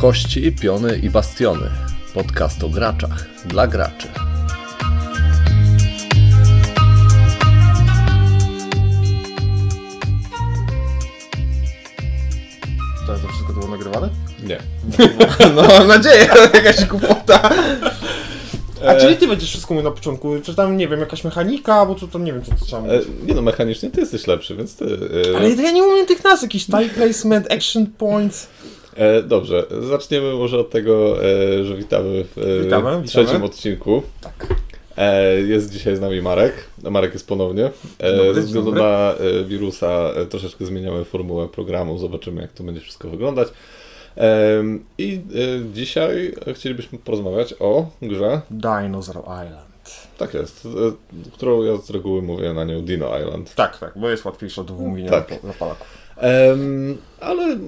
Kości, piony i bastiony. Podcast o graczach dla graczy. To, to wszystko było nagrywane? Nie. No mam nadzieję, jakaś głupota. A czyli ty będziesz wszystko mówił na początku? Czy tam, nie wiem, jakaś mechanika, bo to tam nie wiem, co to trzeba E, mówić. nie no, mechanicznie ty jesteś lepszy, więc ty... E, Ale ja nie umiem tych nazw, jakiś time placement, action points. E, dobrze, zaczniemy może od tego, e, że witamy w e, Witamy, trzecim witamy. odcinku. Tak. Jest dzisiaj z nami Marek. Marek jest ponownie. Ze względu na wirusa troszeczkę zmieniamy formułę programu, zobaczymy jak to będzie wszystko wyglądać. I dzisiaj chcielibyśmy porozmawiać o grze, Dinosaur Island. tak jest, którą ja z reguły mówię na nią Dino Island. Tak, tak, bo jest łatwiejsze do wymówienia tak. dla Polaków. Ale e,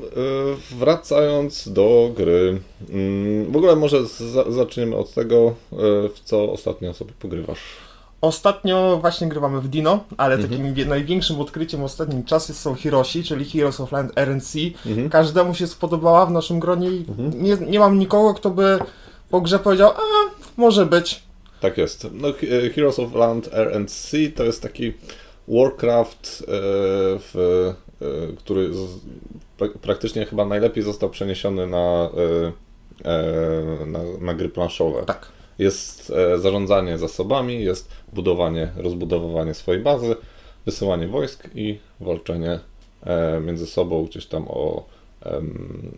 wracając do gry, mm, w ogóle może za, zaczniemy od tego, e, w co ostatnio sobie pogrywasz. Ostatnio właśnie grywamy w Dino, ale Mhm. takim największym odkryciem ostatnim czasy są Hiroshi, czyli Heroes of Land RNC. Mhm. Każdemu się spodobała w naszym gronie i nie, nie mam nikogo, kto by po grze powiedział, a może być. Tak jest. No, e, Heroes of Land RNC to jest taki Warcraft, w, który z, pra- praktycznie chyba najlepiej został przeniesiony na, e, e, na, na gry planszowe. Tak. Jest e, zarządzanie zasobami, jest budowanie, rozbudowywanie swojej bazy, wysyłanie wojsk i walczenie e, między sobą gdzieś tam o,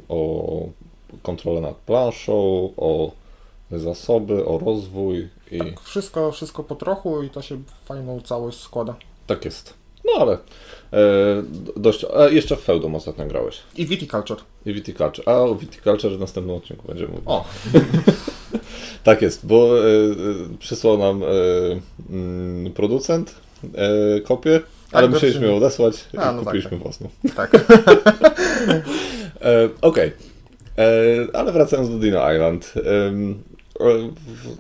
o kontrolę nad planszą, o zasoby, o rozwój i tak, Wszystko, wszystko po trochu i to się fajną całość składa. tak jest. No ale e, dość. A jeszcze w Feudum ostatnio grałeś. I Viticulture. I Viticulture. A o Viticulture w następnym odcinku będziemy mówić. O, Tak jest, bo e, e, przysłał nam e, mm, producent e, kopię, ale to musieliśmy ją odesłać i A, no tak, kupiliśmy tak. własną. tak. E, Okej, E, ale wracając do Dino Island. e, w-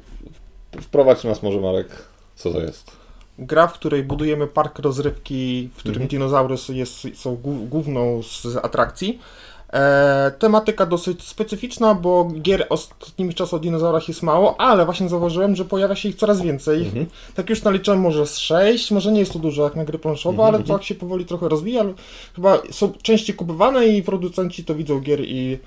Wprowadź nas może Marek, co to jest? Gra, w której budujemy park rozrywki, w którym Mhm. dinozaury są- jest, są głó- główną z atrakcji. E, tematyka dosyć specyficzna, bo gier ostatnimi czasy o dinozaurach jest mało, ale właśnie zauważyłem, że pojawia się ich coraz więcej. Mhm. Tak już naliczyłem może z 6, może nie jest to dużo jak na gry planszowe, Mhm, ale to tak się powoli trochę rozwija. ale Chyba są częściej kupowane i producenci to widzą gier i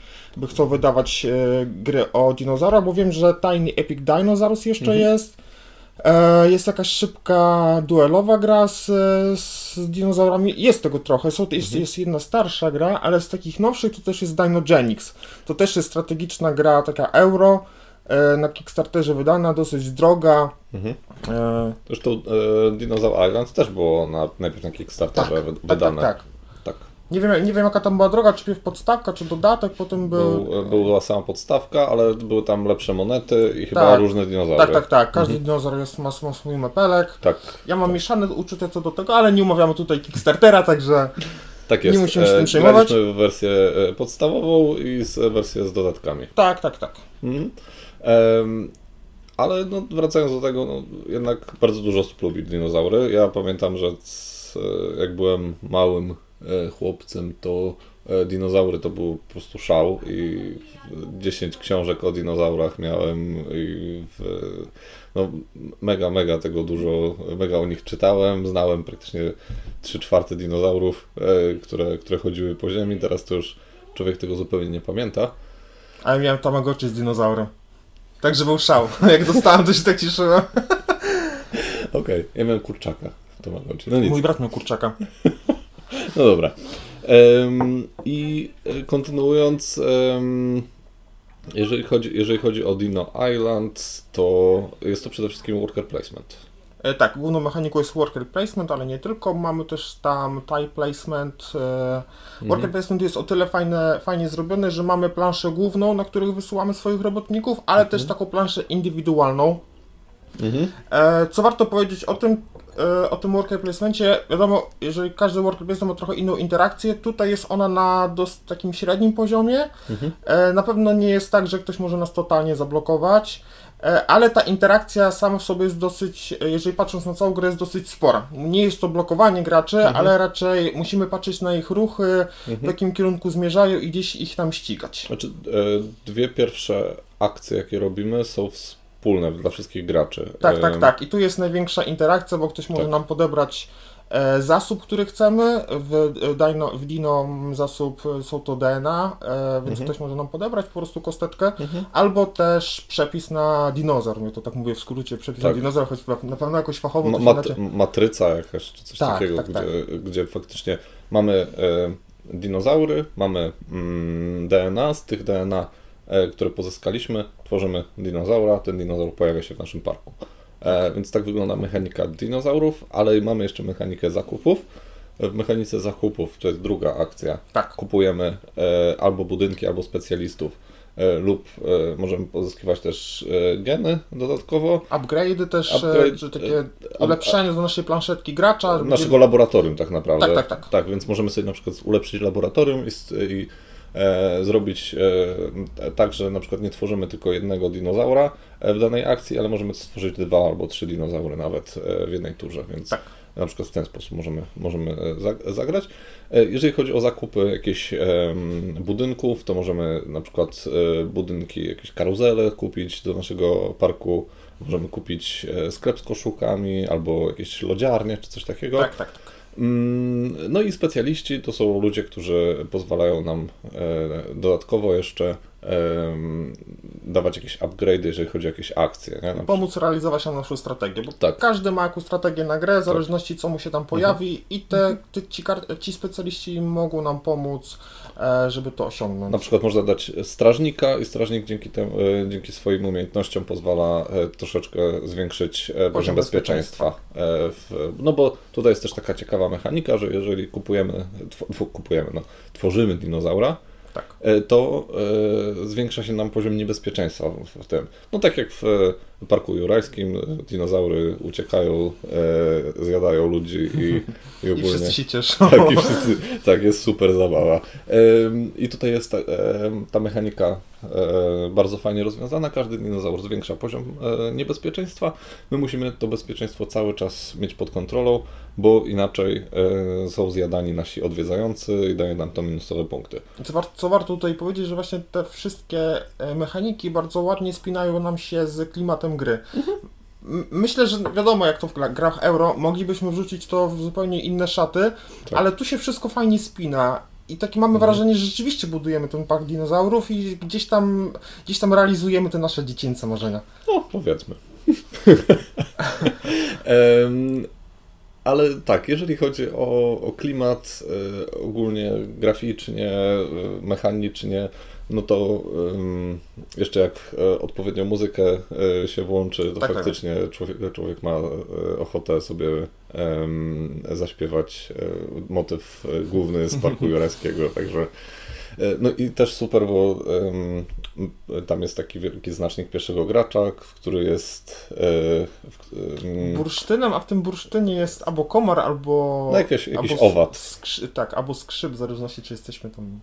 chcą wydawać e, gry o dinozaurach, bo wiem, że Tiny Epic Dinosaurs jeszcze Mhm. jest. E, jest jakaś szybka duelowa gra z, z dinozaurami. Jest tego trochę. Są, jest, Mhm. jest jedna starsza gra, ale z takich nowszych to też jest Dinogenix. To też jest strategiczna gra, taka euro. E, na Kickstarterze wydana, dosyć droga. Mhm. E, Zresztą e, Dinosaur Island też było na, najpierw na Kickstarterze wy- tak, tak, wydane. tak. tak. Nie wiem, nie wiem jaka tam była droga, czy pierw podstawka, czy dodatek, potem był... Był, była sama podstawka, ale były tam lepsze monety i chyba Tak. różne dinozaury. Tak, tak, tak. Każdy dinozaur jest, ma, ma swój mapelek. Tak, Ja mam mieszane uczucia co do tego, ale nie umawiamy tutaj Kickstartera, także tak jest. Nie musimy się tym E, przejmować. Graliśmy wersję e, podstawową i z wersję z dodatkami. tak, tak, tak. Mhm. Ale no, wracając do tego, no, jednak bardzo dużo osób lubi dinozaury. Ja pamiętam, że c, jak byłem małym e, chłopcem, to e, dinozaury to był po prostu szał i 10 książek o dinozaurach miałem i w, no, mega, mega tego dużo, mega o nich czytałem, znałem praktycznie 3 czwarte dinozaurów, e, które, które chodziły po ziemi, teraz to już człowiek tego zupełnie nie pamięta. A ja miałem Tamagotchi z dinozaurem. Także był szał. Jak dostałem, to się tak cieszyłem. Okej, ja miałem kurczaka w Tamagotchi. No Mój brat miał kurczaka. no dobra. Em, I e, kontynuując, em, jeżeli, chodzi, jeżeli chodzi o Dino Island, to jest to przede wszystkim worker placement. E, tak, główną mechaniką jest worker placement, ale nie tylko. Mamy też tam tile placement. E, worker placement jest o tyle fajne, fajnie zrobione, że mamy planszę główną, na których wysyłamy swoich robotników, ale też taką planszę indywidualną. Mhm. E, co warto powiedzieć o tym, e, o tym worker placemencie, wiadomo, jeżeli każdy worker placement ma trochę inną interakcję, tutaj jest ona na dos- takim średnim poziomie. Mhm. E, na pewno nie jest tak, że ktoś może nas totalnie zablokować. E, ale ta interakcja sama w sobie jest dosyć, jeżeli patrząc na całą grę, jest dosyć spora. Nie jest to blokowanie graczy, mhm. ale raczej musimy patrzeć na ich ruchy, mhm. w jakim kierunku zmierzają i gdzieś ich tam ścigać. Znaczy, dwie pierwsze akcje, jakie robimy, są wspólne dla wszystkich graczy. Tak, tak, tak. I tu jest największa interakcja, bo ktoś może tak. nam podebrać E, zasób, który chcemy, w Dino, w Dino zasób są to DNA, e, więc mhm. ktoś może nam podebrać po prostu kostetkę, mhm. albo też przepis na dinozaur, ja to tak mówię w skrócie, przepis tak. na dinozaur, choć na pewno jakoś fachowo Ma, mat, Matryca jakaś, czy coś tak, takiego, tak, gdzie, tak. gdzie faktycznie mamy e, dinozaury, mamy mm, DNA, z tych DNA, e, które pozyskaliśmy, tworzymy dinozaura, ten dinozaur pojawia się w naszym parku. E, więc tak wygląda mechanika dinozaurów, ale mamy jeszcze mechanikę zakupów. W mechanice zakupów to jest druga akcja. Tak. Kupujemy e, albo budynki, albo specjalistów, e, lub e, możemy pozyskiwać też e, geny dodatkowo. Upgrade'y też, e, Upgrade, czy takie ulepszenie do naszej planszetki gracza. Naszego laboratorium tak naprawdę. Tak, tak, tak. Tak, więc możemy sobie na przykład ulepszyć laboratorium i, i e, zrobić e, tak, że na przykład nie tworzymy tylko jednego dinozaura e, w danej akcji, ale możemy stworzyć dwa albo trzy dinozaury nawet e, w jednej turze, więc tak. na przykład w ten sposób możemy, możemy e, zagrać. E, jeżeli chodzi o zakupy jakichś budynków, to możemy na przykład budynki, jakieś karuzele kupić do naszego parku, możemy kupić sklep z koszulkami albo jakieś lodziarnie czy coś takiego. Tak, tak, tak. Mm, no i specjaliści to są ludzie, którzy pozwalają nam e, dodatkowo jeszcze dawać jakieś upgrade, jeżeli chodzi o jakieś akcje. Nie? Pomóc realizować naszą strategię, bo tak. każdy ma jakąś strategię na grę, w tak. zależności co mu się tam pojawi mhm. i te, te ci, ci, specjaliści mogą nam pomóc, żeby to osiągnąć. Na przykład można dać strażnika i strażnik dzięki, e, dzięki swoim umiejętnościom pozwala e, troszeczkę zwiększyć poziom bezpieczeństwa. bezpieczeństwa. no bo tutaj jest też taka ciekawa mechanika, że jeżeli kupujemy, kupujemy no, tworzymy dinozaura, tak. E, to e, zwiększa się nam poziom niebezpieczeństwa w tym. No tak jak w Parku Jurajskim dinozaury uciekają, e, zjadają ludzi i, i ogólnie... I wszyscy się cieszą. Tak, wszyscy, tak, jest super zabawa. E, I tutaj jest ta, e, ta mechanika e, bardzo fajnie rozwiązana. Każdy dinozaur zwiększa poziom e, niebezpieczeństwa. My musimy to bezpieczeństwo cały czas mieć pod kontrolą, bo inaczej e, są zjadani nasi odwiedzający i daje nam to minusowe punkty. Co, war co warto tutaj powiedzieć, że właśnie te wszystkie mechaniki bardzo ładnie spinają nam się z klimatem gry. Myślę, że wiadomo, jak to w grach euro, moglibyśmy wrzucić to w zupełnie inne szaty, tak. ale tu się wszystko fajnie spina. I takie mamy mhm. wrażenie, że rzeczywiście budujemy ten park dinozaurów i gdzieś tam, gdzieś tam realizujemy te nasze dziecięce marzenia. No, powiedzmy. um, ale tak, jeżeli chodzi o, o klimat, y, ogólnie graficznie, y, mechanicznie, no to um, jeszcze jak e, odpowiednią muzykę e, się włączy, to tak, tak. faktycznie tak. Człowiek, człowiek ma e, ochotę sobie um, zaśpiewać motyw główny z Parku Jurajskiego, także no i też super, bo tam jest taki wielki znacznik pierwszego gracza, który jest um, bursztynem, a w tym bursztynie jest albo komar, albo no jakiś, jakiś albo owad. Skrzy, tak, albo skrzyp, w zależności czy jesteśmy tam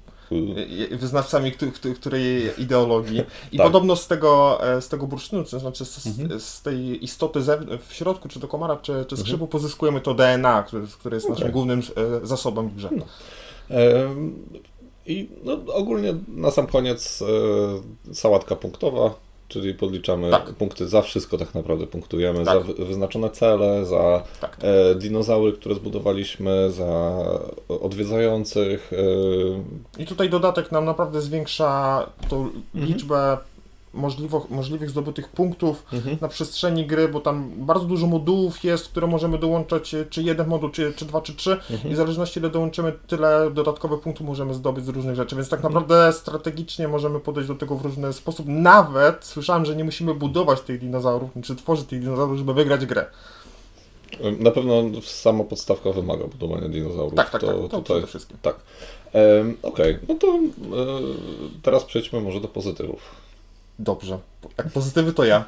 wyznawcami której ideologii. I tak. podobno z tego, e, z tego bursztynu, to znaczy z, mhm. z tej istoty w środku, czy to komara, czy, czy skrzypu, mhm. pozyskujemy to DNA, które, które jest okay. naszym głównym e, zasobem w grze. No. I no, ogólnie na sam koniec e, sałatka punktowa, czyli podliczamy tak. punkty za wszystko tak naprawdę punktujemy, tak. za wyznaczone cele, za tak. e, dinozaury, które zbudowaliśmy, za odwiedzających. E... I tutaj dodatek nam naprawdę zwiększa tą mhm. liczbę możliwych, możliwych zdobytych punktów mhm. na przestrzeni gry, bo tam bardzo dużo modułów jest, które możemy dołączać, czy jeden moduł, czy, czy dwa, czy trzy mhm. i w zależności ile dołączymy, tyle dodatkowych punktów możemy zdobyć z różnych rzeczy, więc tak mhm. naprawdę strategicznie możemy podejść do tego w różny sposób. Nawet słyszałem, że nie musimy budować tych dinozaurów, czy tworzyć tych dinozaurów, żeby wygrać grę. Na pewno sama podstawka wymaga budowania dinozaurów. Tak, tak, to, tak, to tutaj, przede wszystkim. Tak. Okej, okay. no to e, teraz przejdźmy może do pozytywów. Dobrze. Jak pozytywy to ja.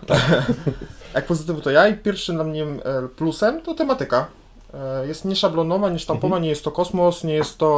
Jak pozytywy to ja i pierwszym dla mnie e, plusem to tematyka. E, Jest nieszablonowa, niesztampowa, Mhm. nie jest to kosmos, nie jest to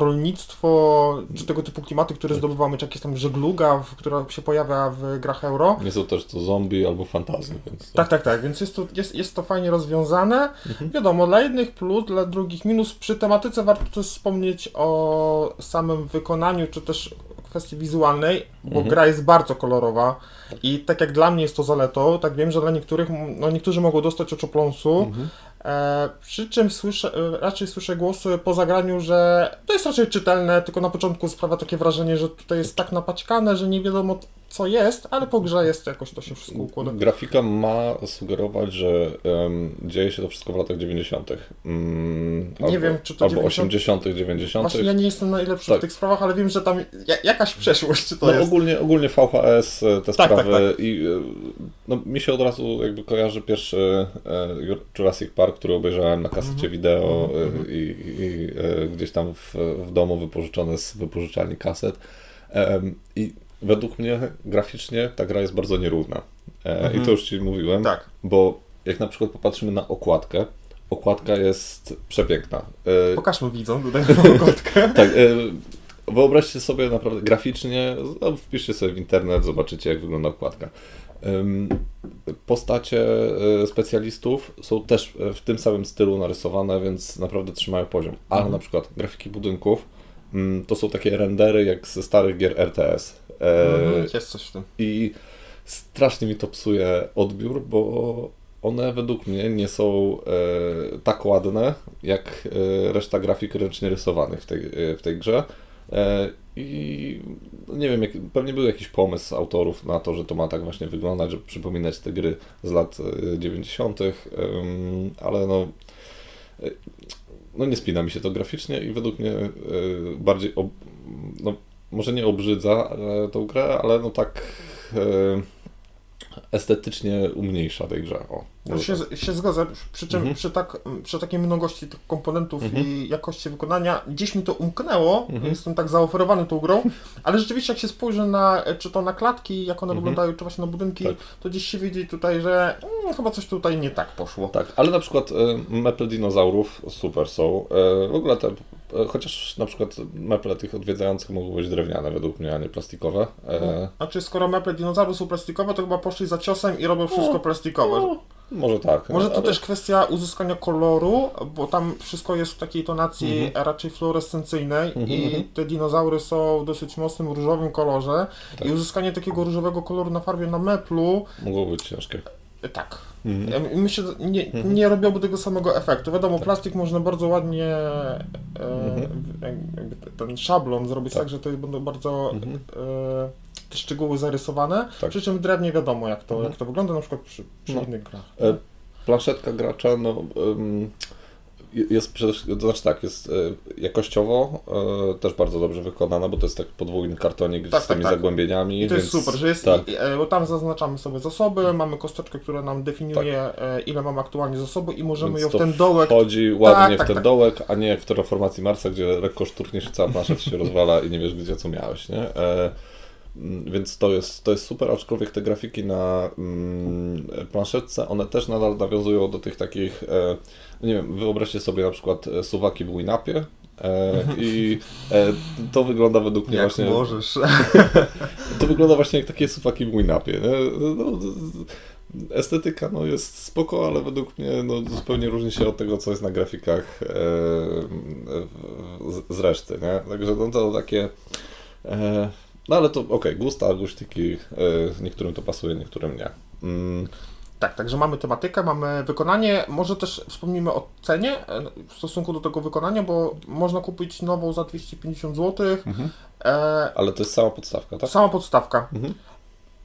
rolnictwo, czy tego typu klimaty, które zdobywamy, czy jakieś tam żegluga, która się pojawia w grach euro. Nie są też to zombie albo fantazy, więc... Tak, tak, tak, więc jest to, jest, jest to fajnie rozwiązane. Mhm. Wiadomo, dla jednych plus, dla drugich minus. Przy tematyce warto też wspomnieć o samym wykonaniu, czy też kwestii wizualnej, bo Mhm. gra jest bardzo kolorowa i tak jak dla mnie jest to zaletą, tak wiem, że dla niektórych, no niektórzy mogą dostać oczopląsu, Mhm. E, przy czym słyszę, e, raczej słyszę głosy po zagraniu, że to jest raczej czytelne, tylko na początku sprawia takie wrażenie, że tutaj jest tak napaćkane, że nie wiadomo co jest, ale po grze jest jakoś to się wszystko układa. Grafika ma sugerować, że em, dzieje się to wszystko w latach 90. Mm, albo, wiem, czy to Albo 90. 80., 90. Właśnie ja nie jestem najlepszy Tak. w tych sprawach, ale wiem, że tam ja, jakaś przeszłość to No jest. ogólnie, ogólnie VHS, e, te Tak, sprawy tak, i e, no, mi się od razu jakby kojarzy pierwszy e, Jurassic Park, który obejrzałem na kasecie Mhm. wideo e, i, i e, gdzieś tam w, w domu wypożyczony z wypożyczalni kaset. Em, I według mnie graficznie ta gra jest bardzo nierówna. E, I to już Ci mówiłem, Mhm. Tak. bo jak na przykład popatrzymy na okładkę, okładka jest przepiękna. E, Pokażmy widzom tutaj ogotkę. tak, e, wyobraźcie sobie naprawdę graficznie, no, wpiszcie sobie w internet, zobaczycie jak wygląda okładka. Postacie e, specjalistów są też e, w tym samym stylu narysowane, więc naprawdę trzymają poziom. Ale na przykład grafiki budynków to są takie rendery jak ze starych gier RTS. E, Mhm, Jest coś w tym. I strasznie mi to psuje odbiór, bo one według mnie nie są e, tak ładne jak e, reszta grafik ręcznie rysowanych w tej, e, w tej grze. E, I no nie wiem, jak, pewnie był jakiś pomysł autorów na to, że to ma tak właśnie wyglądać, żeby przypominać te gry z lat e, 90., em, ale no, e, no nie spina mi się to graficznie i według mnie e, bardziej, ob, no, może nie obrzydza e, tą grę, ale no tak e, estetycznie umniejsza tej grze. O, Może się, tak. się zgodzę, przy czym Mhm. przy, tak, przy takiej mnogości tych komponentów Mhm. i jakości wykonania gdzieś mi to umknęło, Mhm. jestem tak zaoferowany tą grą, ale rzeczywiście jak się spojrzy na, czy to na klatki, jak one Mhm. wyglądają, czy właśnie na budynki, Tak. to gdzieś się widzi tutaj, że mm, chyba coś tutaj nie tak poszło. Tak, ale na przykład e, meple dinozaurów super są. E, w ogóle te, chociaż na przykład meple tych odwiedzających mogą być drewniane według mnie, a nie plastikowe. E, Znaczy, skoro meple dinozaurów są plastikowe, to chyba poszli za ciosem i robią wszystko plastikowe. no, może tak. Może to ale- też kwestia uzyskania koloru, bo tam wszystko jest w takiej tonacji raczej fluorescencyjnej i mhm. te dinozaury są w dosyć mocnym różowym kolorze Tak. i uzyskanie takiego różowego koloru na farbie na meplu, Mogło być ciężkie. e, tak. Mhm. Myślę, że nie, nie robiłoby tego samego efektu. Wiadomo, plastik można bardzo ładnie e, jakby ten szablon zrobić tak, Tak. że to będą bardzo Mhm. e, te szczegóły zarysowane, Tak. przy czym drewnie wiadomo jak to, Mhm. jak to wygląda, na przykład przy, przy No. innych grach. E, Planszetka gracza, no. ym, jest przede wszystkim, to znaczy tak, jest e, jakościowo e, też bardzo dobrze wykonana, bo to jest taki podwójny kartonik Tak, z tymi tak, tak. zagłębieniami. I to jest więc- super, że jest, Tak, e, bo tam zaznaczamy sobie zasoby, mamy kosteczkę, która nam definiuje, e, ile mamy aktualnie zasobu i możemy więc ją w ten dołek. Ładnie tak, w ten tak. dołek, a nie jak w terraformacji Marsa, gdzie lekko szturchniesz i cała plansza się rozwala i nie wiesz gdzie co miałeś, nie? Mm, więc to jest, to jest super, aczkolwiek te grafiki na mm, planszetce, one też nadal nawiązują do tych takich, e, nie wiem, wyobraźcie sobie na przykład e, suwaki w Winapie, E, I e, to wygląda według mnie właśnie. możesz. To wygląda właśnie jak takie suwaki w? No, estetyka no, jest spoko, ale według mnie no, zupełnie różni się od tego, co jest na grafikach e, z, z reszty. Nie? Także no, to takie. No ale to okej, gusta, guściki. Niektórym to pasuje, niektórym nie. Mm, Tak, także mamy tematykę, mamy wykonanie. Może też wspomnimy o cenie e, w stosunku do tego wykonania, bo można kupić nową za 250 zł. Mhm. E, ale to jest sama podstawka, tak? sama podstawka. Mhm.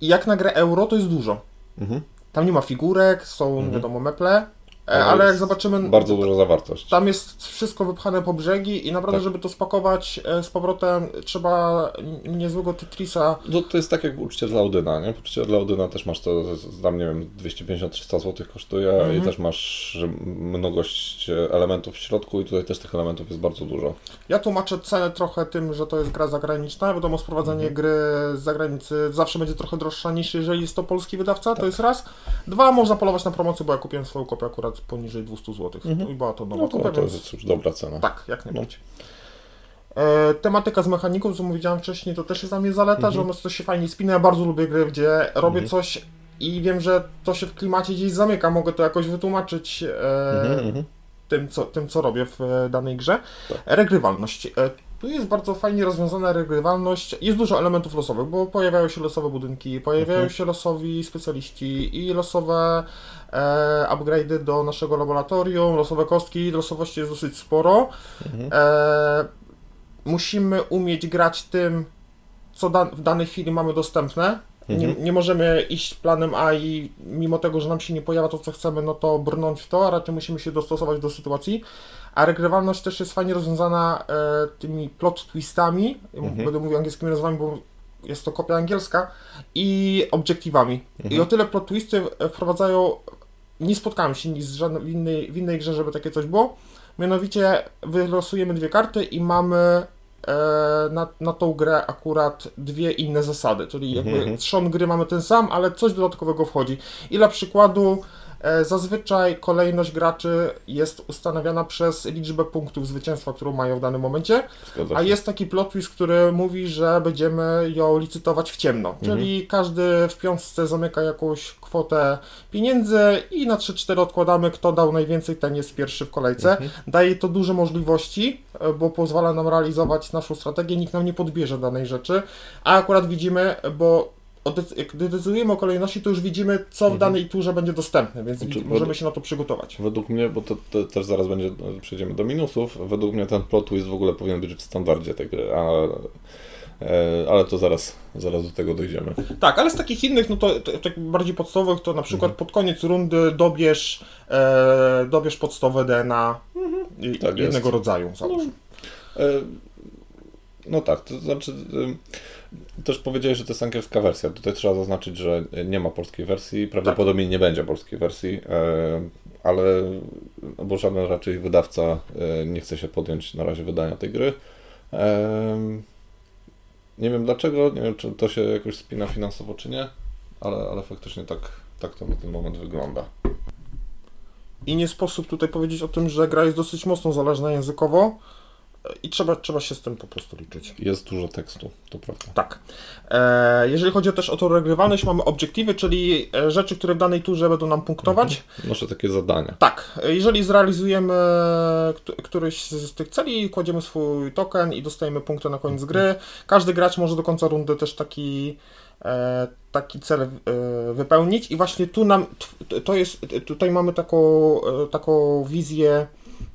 I jak na grę euro to jest dużo. Mhm. Tam nie ma figurek, są Mhm. wiadomo meple, Ale ale jak zobaczymy. Bardzo duża zawartość. Tam jest wszystko wypchane po brzegi i naprawdę, Tak. żeby to spakować e, z powrotem, trzeba niezłego Tetrisa. No to jest tak jak uczcie dla Audyna, nie? Uczcie dla Audyna też masz to, tam nie wiem, 250-300 zł kosztuje Mhm. i też masz mnogość elementów w środku i tutaj też tych elementów jest bardzo dużo. Ja tłumaczę cenę trochę tym, że to jest gra zagraniczna. Wiadomo, sprowadzenie Mhm. gry z zagranicy zawsze będzie trochę droższa niż jeżeli jest to polski wydawca, to jest raz. Dwa, można polować na promocję, bo ja kupiłem swoją kopię akurat poniżej 200 zł. I była to nowa No to, to więc jest już dobra cena. tak, jak najbardziej. E, tematyka z mechaniką, co mówiłem wcześniej, to też jest dla mnie zaleta, że one coś się fajnie spina. Ja bardzo lubię gry, gdzie robię coś i wiem, że to się w klimacie gdzieś zamyka. Mogę to jakoś wytłumaczyć e, Mhm, mhm. tym, co, tym, co robię w e, danej grze. Regrywalność. E, tu jest bardzo fajnie rozwiązana regrywalność. Jest dużo elementów losowych, bo pojawiają się losowe budynki, pojawiają się losowi specjaliści i losowe e, upgrade'y do naszego laboratorium, losowe kostki. Losowości jest dosyć sporo. E, musimy umieć grać tym, co da, w danej chwili mamy dostępne. Nie, nie możemy iść planem A i mimo tego, że nam się nie pojawia to, co chcemy, no to brnąć w to, a raczej musimy się dostosować do sytuacji. A regrywalność też jest fajnie rozwiązana e, tymi plot twistami, będę mówił angielskimi nazwami, bo jest to kopia angielska, i obiektywami. I o tyle plot twisty wprowadzają, nie spotkałem się nic z żadnej, w, innej, w innej grze, żeby takie coś było, mianowicie wylosujemy dwie karty i mamy na, na tą grę akurat dwie inne zasady, czyli jakby trzon gry mamy ten sam, ale coś dodatkowego wchodzi. I dla przykładu e, zazwyczaj kolejność graczy jest ustanawiana przez liczbę punktów zwycięstwa, którą mają w danym momencie, a jest taki plot twist, który mówi, że będziemy ją licytować w ciemno, czyli każdy w piątce zamyka jakąś kwotę pieniędzy i na 3-4 odkładamy, kto dał najwięcej, ten jest pierwszy w kolejce. Daje to duże możliwości, e, bo pozwala nam realizować naszą strategię, nikt nam nie podbierze danej rzeczy, a akurat widzimy, bo jak decydujemy o kolejności, to już widzimy, co w danej turze będzie dostępne, więc Znaczy, możemy się na to przygotować. Według mnie, bo to, to też zaraz będzie, przejdziemy do minusów, według mnie ten plot twist w ogóle powinien być w standardzie tej gry, a, e, ale to zaraz, zaraz do tego dojdziemy. Tak, ale z takich innych, no to, to tak bardziej podstawowych, to na przykład pod koniec rundy dobierz, e, dobierz podstawowe DNA i, Tak jednego jest. rodzaju. Załóż. E, No tak, to znaczy ym, też powiedziałeś, że to jest angielska wersja. Tutaj trzeba zaznaczyć, że nie ma polskiej wersji, prawdopodobnie nie będzie polskiej wersji, e, ale no bo żaden raczej wydawca e, nie chce się podjąć na razie wydania tej gry. E, Nie wiem dlaczego, nie wiem czy to się jakoś spina finansowo czy nie, ale, ale faktycznie tak, tak to na ten moment wygląda. I nie sposób tutaj powiedzieć o tym, że gra jest dosyć mocno zależna językowo i trzeba, trzeba się z tym po prostu liczyć. Jest dużo tekstu, to prawda. Tak. E, jeżeli chodzi też o tą regrywalność, mamy obiektywy, czyli e, rzeczy, które w danej turze będą nam punktować. Noszę takie zadania. Tak, jeżeli zrealizujemy któ- któryś z tych celi, kładziemy swój token i dostajemy punkty na koniec gry. Każdy gracz może do końca rundy też taki, e, taki cel e, wypełnić i właśnie tu nam, to jest, tutaj mamy taką, e, taką wizję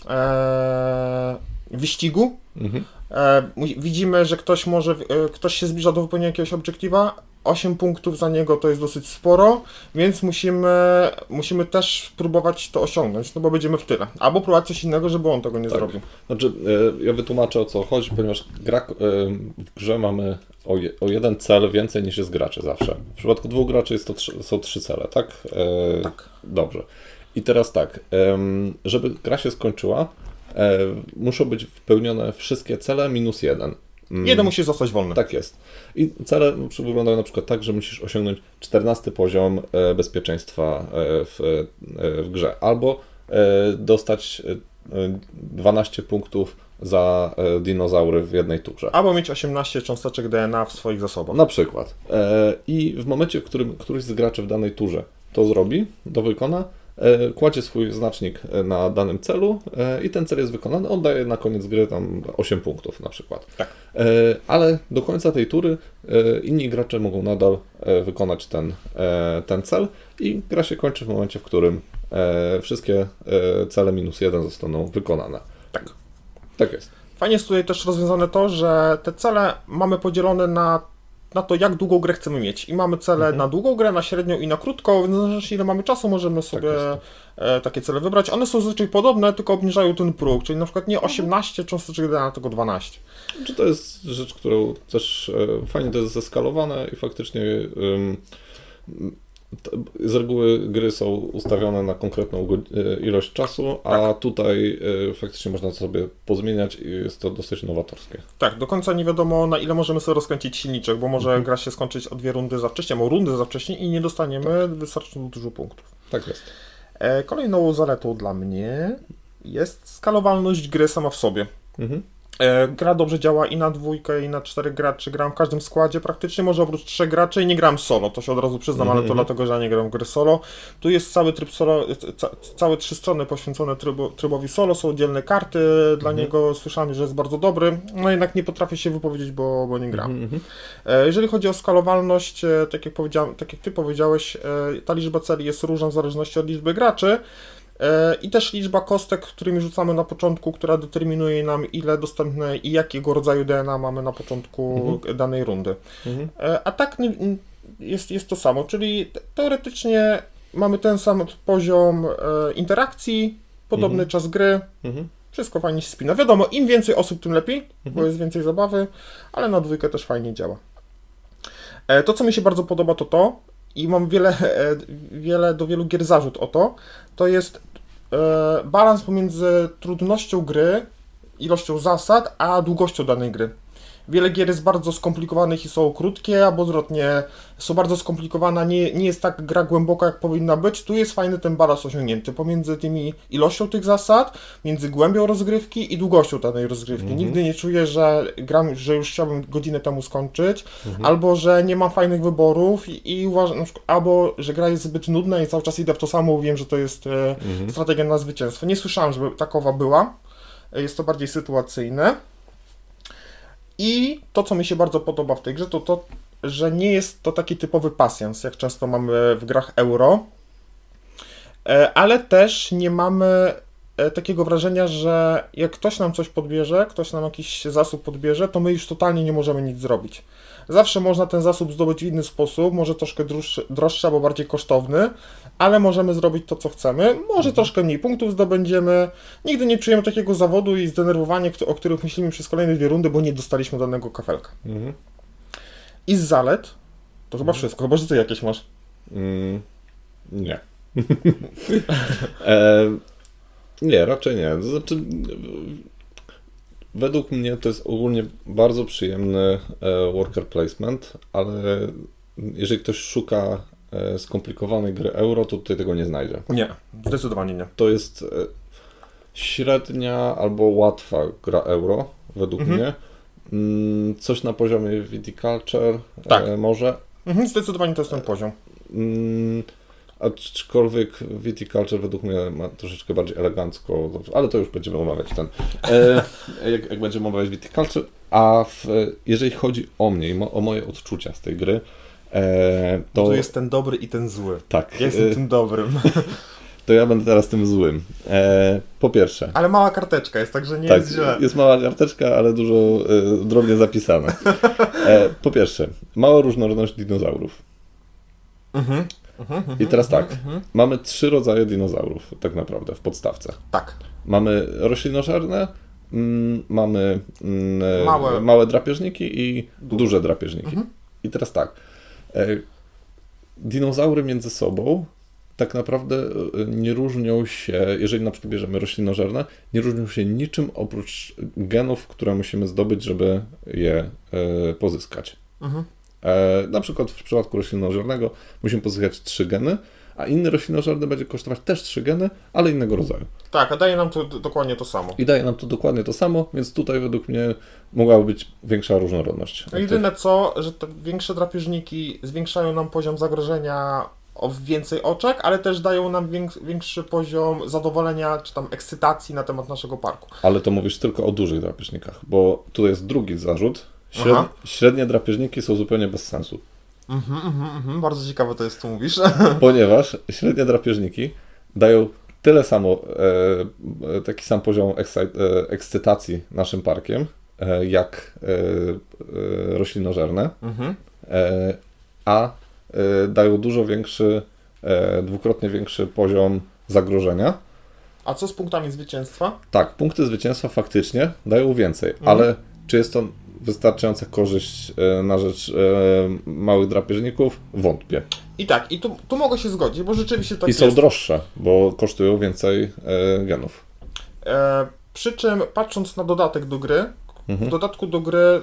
e, wyścigu. Mhm. E, widzimy, że ktoś może, e, ktoś się zbliża do wypełnienia jakiegoś obiektywa, 8 punktów za niego to jest dosyć sporo, więc musimy, musimy też próbować to osiągnąć, no bo będziemy w tyle. Albo próbować coś innego, żeby on tego nie Tak. zrobił. Znaczy, e, ja wytłumaczę o co chodzi, ponieważ gra, w grze mamy o, je, o jeden cel więcej niż jest graczy zawsze. W przypadku dwóch graczy jest to trzy, są trzy cele, tak? Tak. Dobrze. I teraz tak, żeby gra się skończyła, muszą być wypełnione wszystkie cele minus jeden. Mm, Jeden musi zostać wolny. Tak jest. I cele wyglądają na przykład tak, że musisz osiągnąć 14 poziom e, bezpieczeństwa e, w, e, w grze, albo e, dostać e, e, 12 punktów za e, dinozaury w jednej turze. Albo mieć 18 cząsteczek DNA w swoich zasobach. Na przykład. E, I w momencie, w którym któryś z graczy w danej turze to zrobi, to wykona, e, kładzie swój znacznik e, na danym celu e, i ten cel jest wykonany, on daje na koniec gry tam 8 punktów na przykład. Tak. E, Ale do końca tej tury e, inni gracze mogą nadal e, wykonać ten, e, ten cel i gra się kończy w momencie, w którym e, wszystkie e, cele minus jeden zostaną wykonane. Tak. Tak jest. Fajnie jest tutaj też rozwiązane to, że te cele mamy podzielone na, na to, jak długą grę chcemy mieć. I mamy cele Mhm. na długą grę, na średnią i na krótką, więc ile mamy czasu, możemy sobie jest. e, takie cele wybrać. One są zazwyczaj podobne, tylko obniżają ten próg, czyli na przykład nie 18 cząsteczek DNA, tylko 12. Czy to jest rzecz, którą też e, fajnie to jest zeskalowane i faktycznie z reguły gry są ustawione na konkretną e, ilość czasu, a tutaj e, faktycznie można to sobie pozmieniać i jest to dosyć nowatorskie. Tak, do końca nie wiadomo na ile możemy sobie rozkręcić silniczek, bo może gra się skończyć o dwie rundy za wcześnie, albo rundy za wcześnie i nie dostaniemy wystarczająco dużo punktów. Tak jest. E, Kolejną zaletą dla mnie jest skalowalność gry sama w sobie. Mhm. E, Gra dobrze działa i na dwójkę, i na czterech graczy. Gram w każdym składzie praktycznie, może oprócz trzech graczy i nie gram solo, to się od razu przyznam, ale to dlatego, że ja nie gram w gry solo. Tu jest cały tryb solo, ca, całe trzy strony poświęcone trybu, trybowi solo, są oddzielne karty dla niego, słyszałem, że jest bardzo dobry, no jednak nie potrafię się wypowiedzieć, bo, bo nie gram. E, Jeżeli chodzi o skalowalność, e, tak jak, powiedziałem, tak jak Ty powiedziałeś, ta liczba celi jest różna w zależności od liczby graczy. E, I też liczba kostek, którymi rzucamy na początku, która determinuje nam, ile dostępne i jakiego rodzaju DNA mamy na początku danej rundy. E, A tak jest, jest to samo, czyli te- teoretycznie mamy ten sam poziom e, interakcji, podobny czas gry, Mhm. wszystko fajnie się spina. Wiadomo, im więcej osób, tym lepiej, bo jest więcej zabawy, ale na dwójkę też fajnie działa. To, co mi się bardzo podoba, to to, i mam wiele, e, wiele do wielu gier zarzut o to, to jest e, balans pomiędzy trudnością gry, ilością zasad, a długością danej gry. Wiele gier jest bardzo skomplikowanych i są krótkie, albo odwrotnie, są bardzo skomplikowane, nie, nie jest tak gra głęboka, jak powinna być. Tu jest fajny ten balans osiągnięty pomiędzy tymi ilością tych zasad, między głębią rozgrywki i długością danej rozgrywki. Nigdy nie czuję, że gram, że już chciałbym godzinę temu skończyć, albo że nie mam fajnych wyborów i, i uważam, przykład, albo że gra jest zbyt nudna i cały czas idę w to samo, wiem, że to jest e, strategia na zwycięstwo. Nie słyszałem, żeby takowa była. E, Jest to bardziej sytuacyjne. I to, co mi się bardzo podoba w tej grze, to to, że nie jest to taki typowy pasjans, jak często mamy w grach euro, E, ale też nie mamy e, takiego wrażenia, że jak ktoś nam coś podbierze, ktoś nam jakiś zasób podbierze, to my już totalnie nie możemy nic zrobić. Zawsze można ten zasób zdobyć w inny sposób, może troszkę droższy, droższy albo bardziej kosztowny, ale możemy zrobić to, co chcemy. Może troszkę mniej punktów zdobędziemy. Nigdy nie czujemy takiego zawodu i zdenerwowania, o których myślimy przez kolejne dwie rundy, bo nie dostaliśmy danego kafelka. Mhm. I z zalet, to chyba wszystko, chyba że ty jakieś masz. Mm, nie. e, nie, raczej nie. Znaczy, według mnie to jest ogólnie bardzo przyjemny e, worker placement, ale jeżeli ktoś szuka skomplikowanej gry euro, to tutaj tego nie znajdzie. Nie, zdecydowanie nie. To jest e, średnia albo łatwa gra euro, według Mhm. mnie. Mm, Coś na poziomie Viticulture Tak. e, może. Mhm, zdecydowanie to jest ten poziom. Mm, Aczkolwiek Viticulture według mnie ma troszeczkę bardziej elegancko, ale to już będziemy omawiać ten. E, jak, jak będziemy omawiać Viticulture, a w, jeżeli chodzi o mnie i mo, o moje odczucia z tej gry, e, to Tu jest ten dobry i ten zły. tak, Ja jestem e, tym dobrym. to ja będę teraz tym złym. E, po pierwsze, Ale mała karteczka jest, także nie tak, jest źle. jest mała karteczka, ale dużo drobnie zapisane. Po pierwsze, mała różnorodność dinozaurów. Mhm. I teraz tak, mamy trzy rodzaje dinozaurów tak naprawdę w podstawce. Tak. Mamy roślinożerne, mm, mamy mm, e, Małe. małe. drapieżniki i duże drapieżniki. I teraz tak, dinozaury między sobą tak naprawdę e, nie różnią się, jeżeli na przykład bierzemy roślinożerne, nie różnią się niczym oprócz genów, które musimy zdobyć, żeby je e, pozyskać. Mhm. E, na przykład w przypadku roślinożernego musimy pozyskać trzy geny, a inny roślinożerny będzie kosztować też trzy geny, ale innego rodzaju. Tak, a daje nam to dokładnie to samo. I daje nam to dokładnie to samo, więc tutaj według mnie mogłaby być większa różnorodność. No jedyne co, że te większe drapieżniki zwiększają nam poziom zagrożenia o więcej oczek, ale też dają nam więks- większy poziom zadowolenia czy tam ekscytacji na temat naszego parku. Ale to mówisz tylko o dużych drapieżnikach, bo tu jest drugi zarzut. Średnie drapieżniki są zupełnie bez sensu, Mhm, mhm, mhm. Bardzo ciekawe to jest, co mówisz. ponieważ średnie drapieżniki dają tyle samo, e, e, taki sam poziom e, ekscytacji naszym parkiem, e, jak e, e, roślinożerne. Mhm. a dają dużo większy, dwukrotnie większy poziom zagrożenia. A co z punktami zwycięstwa? Tak, punkty zwycięstwa faktycznie dają więcej, Mhm. ale czy jest to wystarczająca korzyść e, na rzecz e, małych drapieżników? Wątpię. I tak, i tu, tu mogę się zgodzić, bo rzeczywiście tak I są jest. droższe, bo kosztują więcej e, genów. E, przy czym patrząc na dodatek do gry, Mhm. w dodatku do gry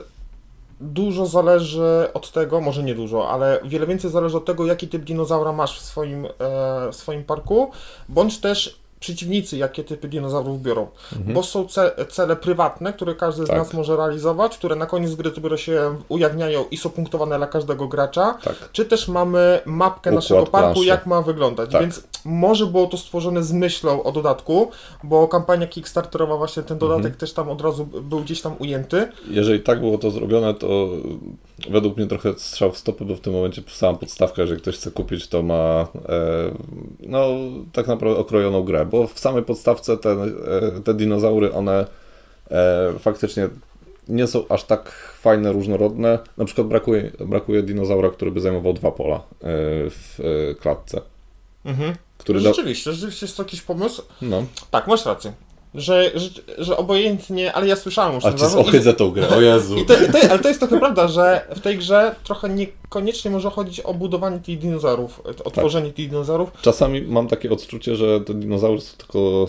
dużo zależy od tego, może nie dużo, ale wiele więcej zależy od tego, jaki typ dinozaura masz w swoim, e, w swoim parku, bądź też przeciwnicy, jakie typy dinozaurów biorą. Bo są ce cele prywatne, które każdy z Tak. nas może realizować, które na koniec gry dopiero się ujawniają i są punktowane dla każdego gracza. Tak. Czy też mamy mapkę Układ naszego parku, planszy. jak ma wyglądać. Tak. Więc może było to stworzone z myślą o dodatku, bo kampania Kickstarterowa właśnie ten dodatek Mhm. też tam od razu był gdzieś tam ujęty. Jeżeli tak było to zrobione, to według mnie trochę strzał w stopę, bo w tym momencie sama podstawka, jeżeli ktoś chce kupić, to ma e, no tak naprawdę okrojoną grę, bo w samej podstawce te, e, te dinozaury, one e, faktycznie nie są aż tak fajne, różnorodne. Na przykład brakuje, brakuje dinozaura, który by zajmował dwa pola e, w klatce. Mhm. Który da, Rzeczywiście, rzeczywiście jest to jakiś pomysł. no, Tak, masz rację. Że, że, że obojętnie, ale ja słyszałem już a ten cię zarzut i- ochydzę tą grę, o Jezu. I to, i to, ale to jest trochę prawda, że w tej grze trochę niekoniecznie może chodzić o budowanie tych dinozaurów, o tworzenie tych dinozaurów. Czasami mam takie odczucie, że te dinozaury są tylko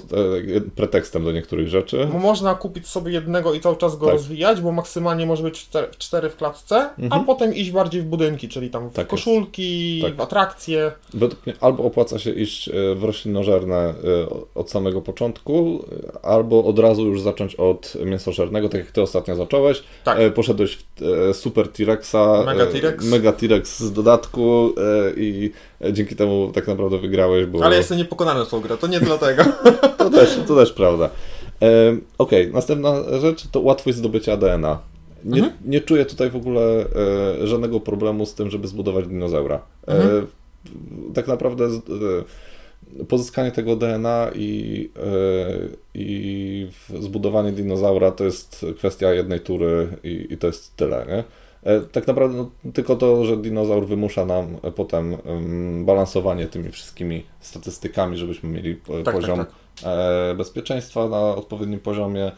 e, pretekstem do niektórych rzeczy. Bo można kupić sobie jednego i cały czas go Tak. rozwijać, bo maksymalnie może być cztery, cztery w klatce, a Mhm. potem iść bardziej w budynki, czyli tam w Tak jest. koszulki, Tak. w atrakcje. Według mnie albo opłaca się iść e, w roślinożerne e, od samego początku, e, albo od razu już zacząć od mięsożernego, tak jak ty ostatnio zacząłeś. Tak. E, Poszedłeś w e, Super T-Rexa, Mega e, T-Rex. Mega T-Rex z dodatku i dzięki temu tak naprawdę wygrałeś, bo Ale jestem niepokonany w tą grę, to nie dlatego. to, też, to też prawda. Okej, następna rzecz to łatwość zdobycia DNA. Nie, Mhm. nie czuję tutaj w ogóle żadnego problemu z tym, żeby zbudować dinozaura. Mhm. tak naprawdę pozyskanie tego DNA i, e, i zbudowanie dinozaura to jest kwestia jednej tury i, i to jest tyle, nie? E, Tak naprawdę no, tylko to, że dinozaur wymusza nam e, potem em, balansowanie tymi wszystkimi statystykami, żebyśmy mieli e, tak, poziom tak. e, bezpieczeństwa na odpowiednim poziomie,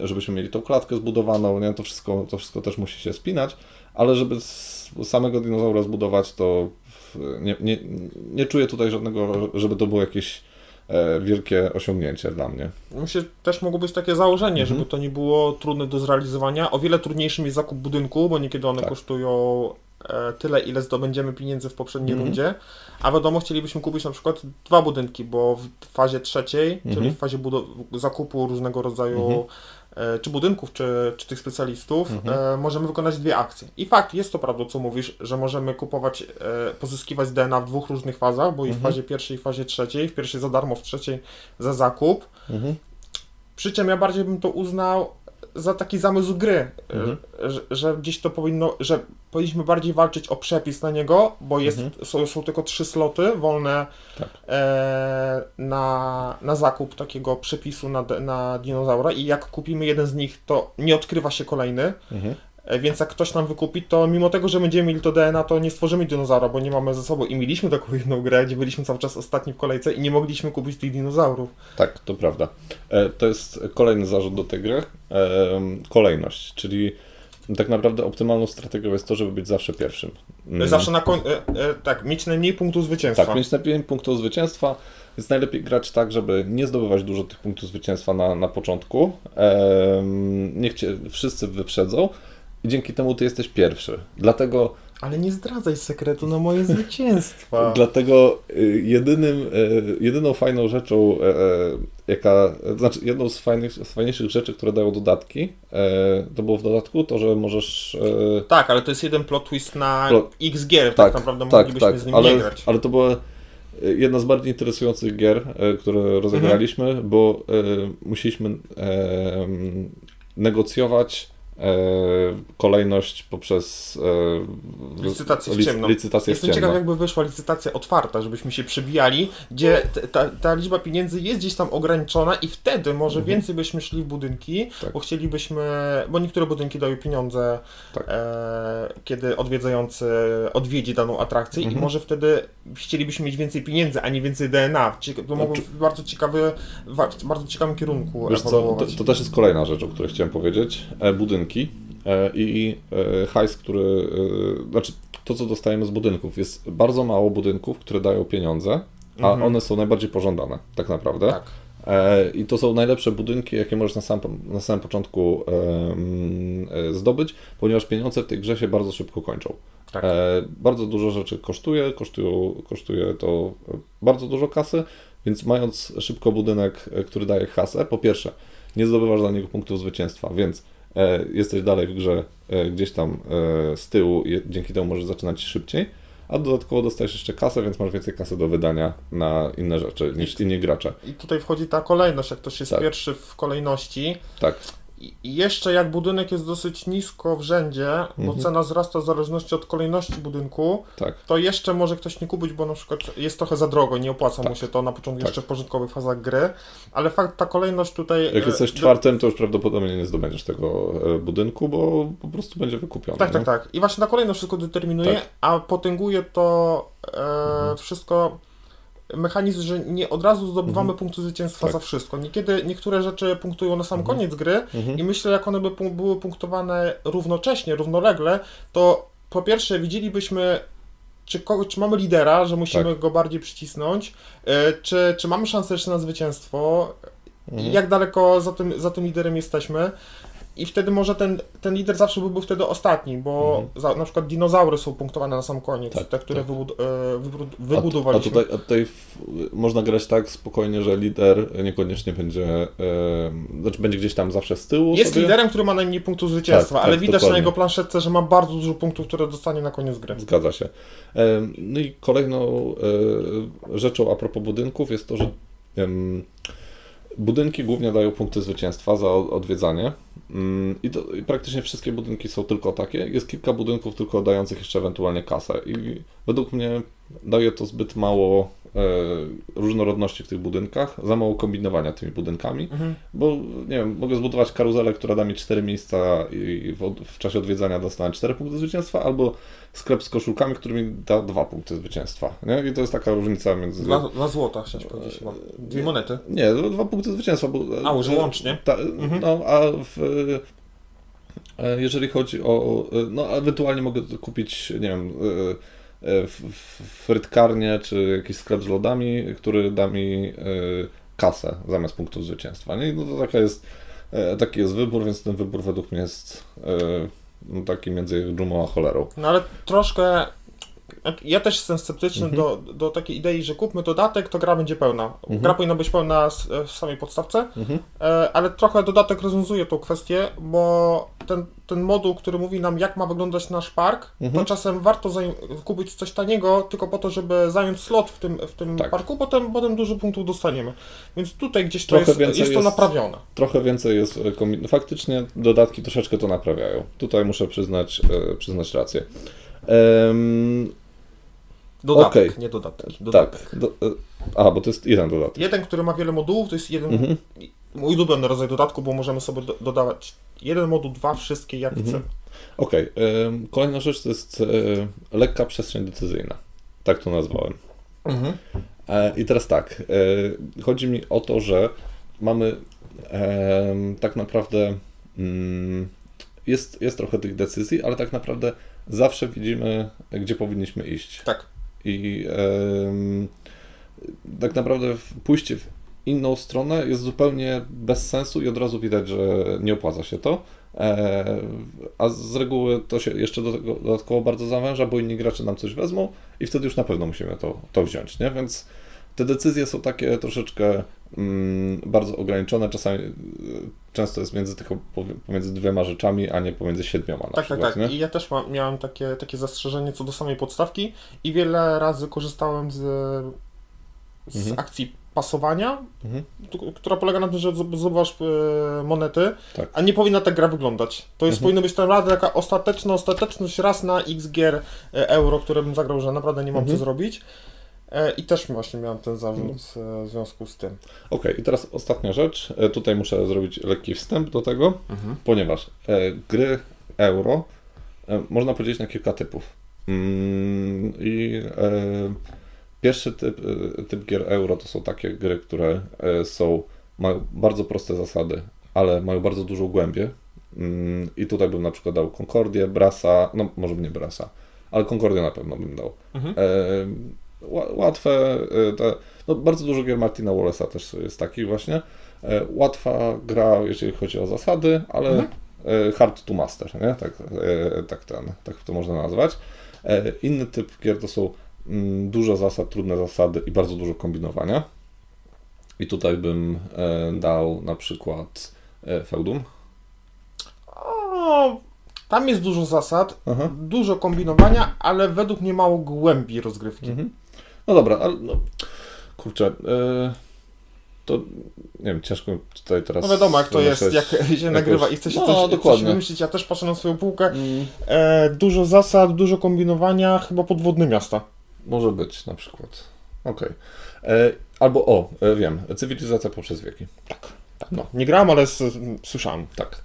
żebyśmy mieli tą klatkę zbudowaną, nie? To, wszystko, to wszystko też musi się spinać, ale żeby z samego dinozaura zbudować, to nie, nie, nie czuję tutaj żadnego, żeby to było jakieś e, wielkie osiągnięcie dla mnie. Myślę, że też mogło być takie założenie, Mhm. żeby to nie było trudne do zrealizowania. O wiele trudniejszym jest zakup budynku, bo niekiedy one Tak. kosztują e, tyle, ile zdobędziemy pieniędzy w poprzedniej Mhm. rundzie. A wiadomo, chcielibyśmy kupić na przykład dwa budynki, bo w fazie trzeciej, czyli Mhm. w fazie zakupu różnego rodzaju Mhm. E, czy budynków, czy, czy tych specjalistów, Mhm. e, możemy wykonać dwie akcje. I fakt, jest to prawda, co mówisz, że możemy kupować, e, pozyskiwać DNA w dwóch różnych fazach, bo i w Mhm. fazie pierwszej, i w fazie trzeciej. W pierwszej za darmo, w trzeciej za zakup. Mhm. Przy czym ja bardziej bym to uznał za taki zamysł gry, Mhm. że, że gdzieś to powinno, że powinniśmy bardziej walczyć o przepis na niego, bo jest, Mhm. są, są tylko trzy sloty wolne Tak. e, na, na zakup takiego przepisu na, na dinozaura i jak kupimy jeden z nich, to nie odkrywa się kolejny. Mhm. E, Więc jak ktoś nam wykupi, to mimo tego, że będziemy mieli to DNA, to nie stworzymy dinozaura, bo nie mamy ze sobą i mieliśmy taką jedną grę, gdzie byliśmy cały czas ostatni w kolejce i nie mogliśmy kupić tych dinozaurów. Tak, to prawda. E, To jest kolejny zarzut do tej gry. Em, Kolejność, czyli tak naprawdę optymalną strategią jest to, żeby być zawsze pierwszym. Mm. Zawsze na koń... e, e, tak, mieć najmniej punktów zwycięstwa. Tak, mieć najpierw punktów zwycięstwa. Jest najlepiej grać tak, żeby nie zdobywać dużo tych punktów zwycięstwa na, na początku. Niech cię wszyscy wyprzedzą i dzięki temu ty jesteś pierwszy. Dlatego, Ale nie zdradzaj sekretu na moje zwycięstwa. dlatego y, jedynym, y, jedyną fajną rzeczą, e, e, jaka, znaczy jedną z, fajnych, z fajniejszych rzeczy, które dają dodatki, e, to było w dodatku to, że możesz Tak, ale to jest jeden plot twist na Plot- X gier, tak, naprawdę moglibyśmy z nim ale, nie grać. ale to była jedna z bardziej interesujących gier, które rozegraliśmy, bo e, musieliśmy negocjować kolejność poprzez e, Licytację w lic- ciemno. licytację w Jestem ciemno. ciekaw, jakby wyszła licytacja otwarta, żebyśmy się przebijali, gdzie ta, ta liczba pieniędzy jest gdzieś tam ograniczona i wtedy może więcej byśmy szli w budynki, Mhm. Tak. bo chcielibyśmy, bo niektóre budynki dają pieniądze, Tak. e, kiedy odwiedzający odwiedzi daną atrakcję Mhm. i może wtedy chcielibyśmy mieć więcej pieniędzy, a nie więcej DNA. Cieka- to mogło czy- w bardzo ciekawy, w bardzo ciekawym kierunku Wiesz co, to, to też jest kolejna rzecz, o której chciałem powiedzieć. E, budynki e, i e, hajs, który, e, znaczy to, co dostajemy z budynków. Jest bardzo mało budynków, które dają pieniądze, a Mhm. one są najbardziej pożądane, tak naprawdę. Tak. I to są najlepsze budynki, jakie możesz na, sam, na samym początku zdobyć, ponieważ pieniądze w tej grze się bardzo szybko kończą. Tak. Bardzo dużo rzeczy kosztuje, kosztują, kosztuje to bardzo dużo kasy, więc mając szybko budynek, który daje kasę, po pierwsze, nie zdobywasz dla niego punktów zwycięstwa, więc jesteś dalej w grze gdzieś tam z tyłu i dzięki temu możesz zaczynać szybciej a dodatkowo dostajesz jeszcze kasę, więc masz więcej kasy do wydania na inne rzeczy niż inni gracze. I tutaj wchodzi ta kolejność, jak ktoś jest tak. pierwszy w kolejności. Tak. I jeszcze jak budynek jest dosyć nisko w rzędzie, bo mhm. cena wzrasta w zależności od kolejności budynku, tak. to jeszcze może ktoś nie kupić, bo na przykład jest trochę za drogo, nie opłaca tak. mu się to na początku tak. jeszcze w początkowych fazach gry, ale fakt, ta kolejność tutaj... Jak jesteś e, czwartym, to już prawdopodobnie nie zdobędziesz tego e, budynku, bo po prostu będzie wykupiony. Tak, tak, tak. I właśnie ta kolejność wszystko determinuje, tak. a potęguje to e, mhm. wszystko mechanizm, że nie od razu zdobywamy mhm. punktu zwycięstwa tak. za wszystko. Niekiedy niektóre rzeczy punktują na sam mhm. koniec gry mhm. i myślę, jak one by były punktowane równocześnie, równolegle, to po pierwsze widzielibyśmy czy, czy mamy lidera, że musimy tak. go bardziej przycisnąć, e, czy, czy mamy szansę jeszcze na zwycięstwo, mhm. jak daleko za tym, za tym liderem jesteśmy. I wtedy może ten, ten lider zawsze byłby wtedy ostatni, bo mhm. za, na przykład dinozaury są punktowane na sam koniec, tak, te, które tak. wybud e, wybudowaliśmy. A, a tutaj, a tutaj w, można grać tak spokojnie, że lider niekoniecznie będzie, znaczy będzie gdzieś tam zawsze z tyłu. Jest sobie. liderem, który ma najmniej punktów zwycięstwa, tak, ale tak, widać dokładnie. na jego planszetce, że ma bardzo dużo punktów, które dostanie na koniec gry. Zgadza się. No i kolejną e, rzeczą a propos budynków jest to, że budynki głównie dają punkty zwycięstwa za odwiedzanie. Mm, I, to, I, praktycznie wszystkie budynki są tylko takie. Jest kilka budynków tylko dających jeszcze ewentualnie kasę. I według mnie daje to zbyt mało e, różnorodności w tych budynkach, za mało kombinowania tymi budynkami, mhm. bo nie wiem, mogę zbudować karuzelę, która da mi 4 miejsca i w, w czasie odwiedzania dostanę 4 punkty zwycięstwa, albo sklep z koszulkami, który mi da 2 punkty zwycięstwa. Nie? I to jest taka różnica między... Dwa, złota, chciałeś powiedzieć chyba. Dwie monety. Nie, dwa punkty zwycięstwa. Bo, a, może łącznie? Ta, mhm. No, a w, e, jeżeli chodzi o... No, ewentualnie mogę kupić, nie wiem e, frytkarnię czy jakiś sklep z lodami, który da mi e, kasę zamiast punktów zwycięstwa. Nie? No to taka jest, taki jest wybór, więc ten wybór według mnie jest no, taki między dżumą a cholerą. No ale troszkę ja też jestem sceptyczny mhm. do, do takiej idei, że kupmy dodatek, to gra będzie pełna. Mhm. Gra powinna być pełna w samej podstawce, mhm. E, ale trochę dodatek rozwiązuje tą kwestię, bo ten, ten moduł, który mówi nam, jak ma wyglądać nasz park, to mhm. czasem warto kupić coś taniego, tylko po to, żeby zająć slot w tym, w tym tak. parku, potem, potem dużo punktów dostaniemy. Więc tutaj gdzieś to jest, jest, jest to naprawione. Trochę więcej jest, e, faktycznie dodatki troszeczkę to naprawiają. Tutaj muszę przyznać, e, przyznać rację. Um, Dodatek, okay. nie dodatek. dodatek. Tak. Do, e, a, bo to jest jeden dodatek. Jeden, który ma wiele modułów, to jest jeden mhm. mój ulubiony rodzaj dodatku, bo możemy sobie do, dodawać jeden moduł, dwa, wszystkie jak mhm. chcemy. Okej. Okay. Kolejna rzecz to jest e, lekka przestrzeń decyzyjna. Tak to nazwałem. Mhm. E, I teraz tak. Chodzi mi o to, że mamy tak naprawdę mm, jest, jest trochę tych decyzji, ale tak naprawdę zawsze widzimy, gdzie powinniśmy iść. Tak. I tak naprawdę pójście w inną stronę jest zupełnie bez sensu i od razu widać, że nie opłaca się to. E, a z reguły to się jeszcze do tego dodatkowo bardzo zawęża, bo inni gracze nam coś wezmą i wtedy już na pewno musimy to, to wziąć, nie? Więc te decyzje są takie troszeczkę bardzo ograniczone. Czasami e, często jest między tych, pomiędzy dwiema rzeczami, a nie pomiędzy siedmioma. tak, tak przykład, tak, tak. I ja też ma, miałem takie, takie zastrzeżenie co do samej podstawki i wiele razy korzystałem z, z mhm. akcji pasowania, mhm. która polega na tym, że zdobywasz e, monety, tak. a nie powinna ta gra wyglądać. To jest, mhm. powinno być tak naprawdę taka ostateczna ostateczność raz na x gier e, euro, które bym zagrał, że naprawdę nie mam mhm. co zrobić. E, I też właśnie miałem ten zarzut mhm. w związku z tym. Okej, okay, i teraz ostatnia rzecz. E, tutaj muszę zrobić lekki wstęp do tego, mhm. ponieważ e, gry euro można podzielić na kilka typów. Mm, I pierwszy typ, typ gier euro to są takie gry, które są, mają bardzo proste zasady, ale mają bardzo dużą głębię. Mm, I tutaj bym na przykład dał Concordię, Brasa, no może nie Brasa, ale Concordię na pewno bym dał. Mhm łatwe, te, no bardzo dużo gier Martina Wallace'a też jest taki właśnie. Łatwa gra, jeżeli chodzi o zasady, ale mhm. hard to master, nie? Tak, tak, ten, tak to można nazwać. Inny typ gier to są mm, dużo zasad, trudne zasady i bardzo dużo kombinowania. I tutaj bym dał na przykład Feudum. O, tam jest dużo zasad, Aha. dużo kombinowania, ale według mnie mało głębi rozgrywki. Mhm. No dobra, ale no, kurczę, yy, to nie wiem, ciężko tutaj teraz... No wiadomo, jak to jest, jak się nagrywa i chce się no, coś, dokładnie. coś wymyślić. Ja też patrzę na swoją półkę. Mm. E, dużo zasad, dużo kombinowania, chyba podwodne miasta. Może być na przykład. Okej. Okay. E, albo o, e, wiem, cywilizacja poprzez wieki. Tak. tak. No, nie grałem, ale słyszałem. Tak.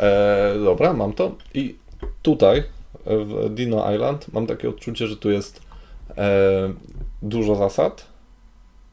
E, dobra, mam to. I tutaj, w Dino Island, mam takie odczucie, że tu jest dużo zasad.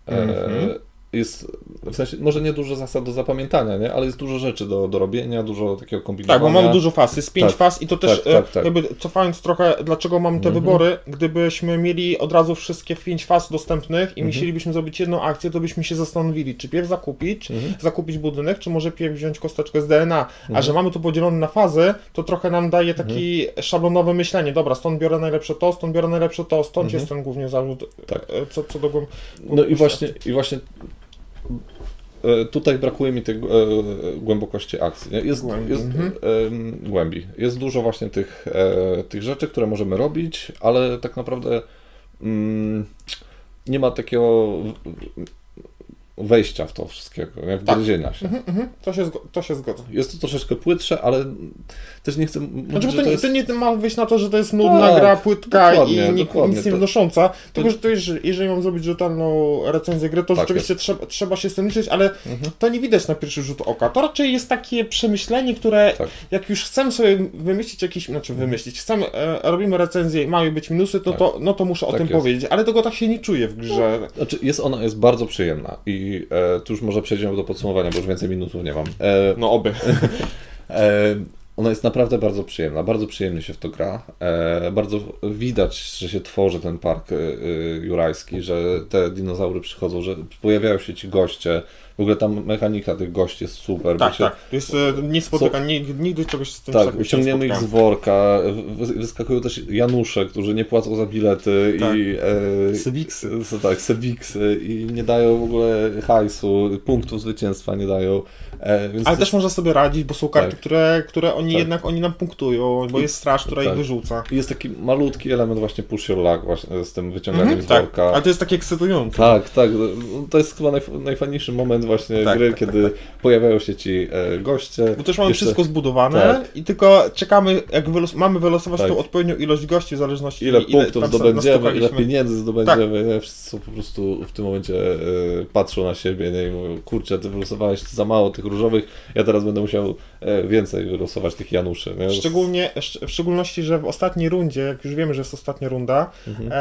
E, mm -hmm jest, w sensie, może nie dużo zasad do zapamiętania, nie? ale jest dużo rzeczy do, do robienia, dużo takiego kombinowania. Tak, bo mamy dużo faz, jest pięć tak, faz i to też, tak, tak, tak. jakby cofając trochę, dlaczego mamy te mhm. wybory, gdybyśmy mieli od razu wszystkie pięć faz dostępnych i mhm. musielibyśmy zrobić jedną akcję, to byśmy się zastanowili, czy pierw zakupić, mhm. zakupić budynek, czy może pierw wziąć kosteczkę z DNA, a mhm. że mamy to podzielone na fazy, to trochę nam daje taki mhm. szablonowe myślenie, dobra, stąd biorę najlepsze to, stąd biorę najlepsze to, stąd jest ten głównie zarzut, tak. E, co, co do głębi. No i właśnie, i właśnie E, tutaj brakuje mi tej e, głębokości akcji. Jest, głębi. Jest, mhm. głębi. Jest dużo właśnie tych, e, tych rzeczy, które możemy robić, ale tak naprawdę mm, nie ma takiego wejścia w to wszystkiego, jak tak. się. Mhm, mhm. To, się to się zgodza. Jest to troszeczkę płytsze, ale też nie chcę znaczy, mówić, to, to, jest... to nie ma wyjść na to, że to jest nudna tak, gra, płytka i nic, nic nie wnosząca, to... tylko że to jest, jeżeli mam zrobić rzetelną recenzję gry, to tak rzeczywiście trzeba, trzeba się z tym liczyć, ale mhm. to nie widać na pierwszy rzut oka. To raczej jest takie przemyślenie, które tak. jak już chcemy sobie wymyślić jakiś, znaczy wymyślić, chcemy, e, robimy recenzję i mają być minusy, to, tak. to, no to muszę o tak tym jest. powiedzieć, ale tego tak się nie czuję w grze. No, znaczy jest ona jest bardzo przyjemna i e, tu już może przejdziemy do podsumowania, bo już więcej minutów nie mam. E, no oby. e, ona jest naprawdę bardzo przyjemna, bardzo przyjemnie się w to gra. E, bardzo widać, że się tworzy ten park e, jurajski, że te dinozaury przychodzą, że pojawiają się ci goście, w ogóle tam mechanika tych gości jest super. Tak, się, tak. To jest e, nie spotyka, so, nigdy, nigdy czegoś z tym Tak, wyciągniemy ich z worka, wyskakują też Janusze, którzy nie płacą za bilety tak. i... E, Sebiksy. Tak, Sebiksy i nie dają w ogóle hajsu, punktów zwycięstwa nie dają. E, Ale też, też można sobie radzić, bo są karty, tak. które, które oni tak. jednak oni nam punktują, bo jest straż, która tak. ich wyrzuca. I jest taki malutki element właśnie push your luck właśnie z tym wyciąganiem mhm, z tak. worka. Ale to jest takie ekscytujące. Tak, tak. To jest chyba najf najfajniejszy moment właśnie tak, gry, tak, kiedy tak, pojawiają się ci e, goście. Bo też mamy Jeszcze... wszystko zbudowane tak. i tylko czekamy, jak wylos mamy wylosować tą odpowiednią ilość gości w zależności ile, ile punktów zdobędziemy, ile pieniędzy zdobędziemy. Nie? Wszyscy po prostu w tym momencie e, patrzą na siebie nie? i mówią, kurczę, ty wylosowałeś za mało tych różowych, ja teraz będę musiał e, więcej wylosować tych Januszy. Nie? Szczególnie, w szczególności, że w ostatniej rundzie, jak już wiemy, że jest ostatnia runda, mhm.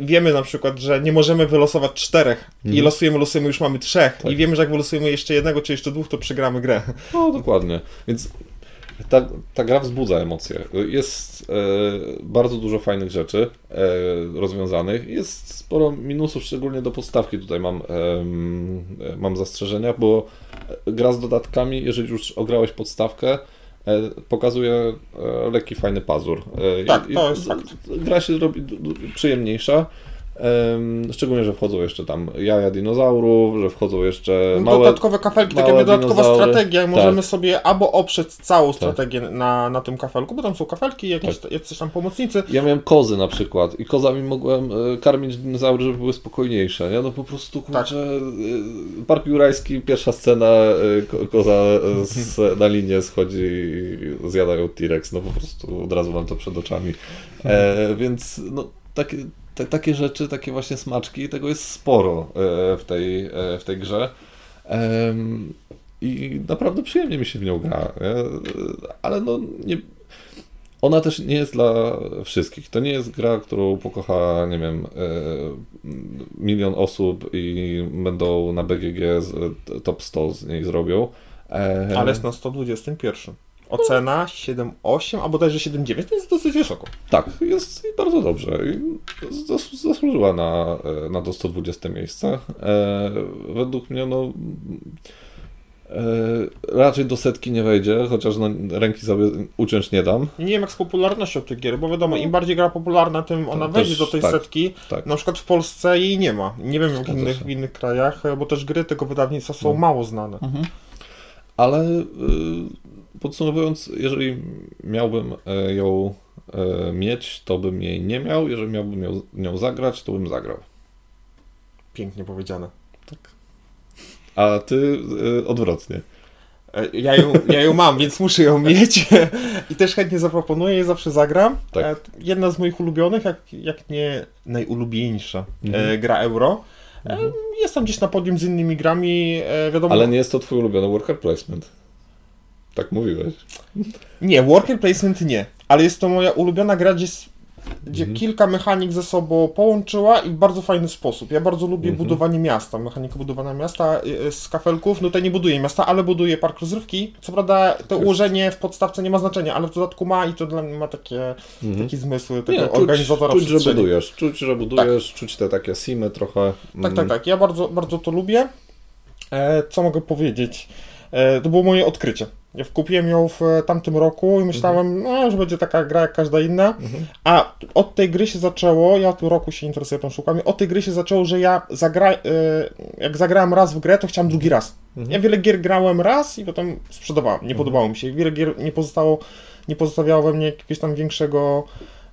Wiemy na przykład, że nie możemy wylosować czterech i mhm. losujemy, losujemy, już mamy trzech tak. i wiemy, że jak wylosujemy jeszcze jednego czy jeszcze dwóch, to przegramy grę. No, dokładnie. Więc ta, ta gra wzbudza emocje. Jest e, bardzo dużo fajnych rzeczy e, rozwiązanych. Jest sporo minusów, szczególnie do podstawki. Tutaj mam, e, mam zastrzeżenia, bo gra z dodatkami, jeżeli już ograłeś podstawkę, pokazuje e, lekki, fajny pazur. E, tak, to jest fakt. Gra się robi przyjemniejsza. Szczególnie, że wchodzą jeszcze tam jaja dinozaurów, że wchodzą jeszcze no, małe Dodatkowe kafelki, tak jakby dodatkowa dinozaury. strategia. Możemy tak. sobie albo oprzeć całą tak. strategię tak. na, na tym kafelku, bo tam są kafelki, jakieś tak. jacyś tam pomocnicy. Ja miałem kozy na przykład i kozami mogłem e, karmić dinozaury, żeby były spokojniejsze. Nie? No po prostu, kurczę, tak. E, Park Jurajski, pierwsza scena, e, koza z, na linię schodzi i zjadają T-Rex. No po prostu od razu mam to przed oczami. E, więc no takie te, takie rzeczy, takie właśnie smaczki, tego jest sporo e, w tej, e, w tej grze. I naprawdę przyjemnie mi się w nią gra. Ale no nie, ona też nie jest dla wszystkich. To nie jest gra, którą pokocha, nie wiem, e, milion osób i będą na BGG top 100 z niej zrobią. Ale jest na 121. ocena 7,8, a bodajże 7,9, to jest dosyć wysoko. Tak, jest i bardzo dobrze. Zas- zasłużyła na, e, na to 120 miejsce. E, według mnie, no. E, raczej do setki nie wejdzie, chociaż no, ręki sobie uciąć nie dam. Nie wiem jak z popularnością tych gier, bo wiadomo, im bardziej gra popularna, tym ona wejdzie też do tej tak, setki. tak. Na przykład w Polsce jej nie ma. Nie wiem jak innych. No. w innych krajach, bo też gry tego wydawnictwa są mało znane. Ale y, podsumowując, jeżeli miałbym e, ją e, mieć, to bym jej nie miał. Jeżeli miałbym ją, nią zagrać, to bym zagrał. Pięknie powiedziane. A ty y, odwrotnie. E, Ja ją, ja ją mam, więc muszę ją mieć i też chętnie zaproponuję i zawsze zagram. Tak. E, Jedna z moich ulubionych, jak, jak nie najulubieńsza Mhm. e, gra euro. E, Jest tam gdzieś na podium z innymi grami, e, wiadomo. Ale nie jest to twój ulubiony worker placement. Tak mówiłeś. Nie, worker placement nie, ale jest to moja ulubiona gra, gdzie, gdzie Mhm. kilka mechanik ze sobą połączyła i w bardzo fajny sposób. Ja bardzo lubię Mhm. budowanie miasta, mechanikę budowania miasta y, y, z kafelków. No tutaj nie buduję miasta, ale buduję park rozrywki. Co prawda to ułożenie w podstawce nie ma znaczenia, ale w dodatku ma i to dla mnie ma takie, takie zmysły tego Mhm. Nie, organizatora czuć, czuć, że budujesz. Czuć, że budujesz, czuć te takie simy trochę. Tak, tak, tak. Ja bardzo, bardzo to lubię. E, co mogę powiedzieć? E, to było moje odkrycie. Ja kupiłem ją w e, tamtym roku i myślałem, no, że będzie taka gra jak każda inna. A od tej gry się zaczęło, ja tu roku się interesuję planszówkami, od tej gry się zaczęło, że ja zagra, e, jak zagrałem raz w grę, to chciałem drugi raz. Ja wiele gier grałem raz i potem sprzedawałem, nie podobało mi się. Wiele gier nie pozostało, nie pozostawiało we mnie jakiegoś tam większego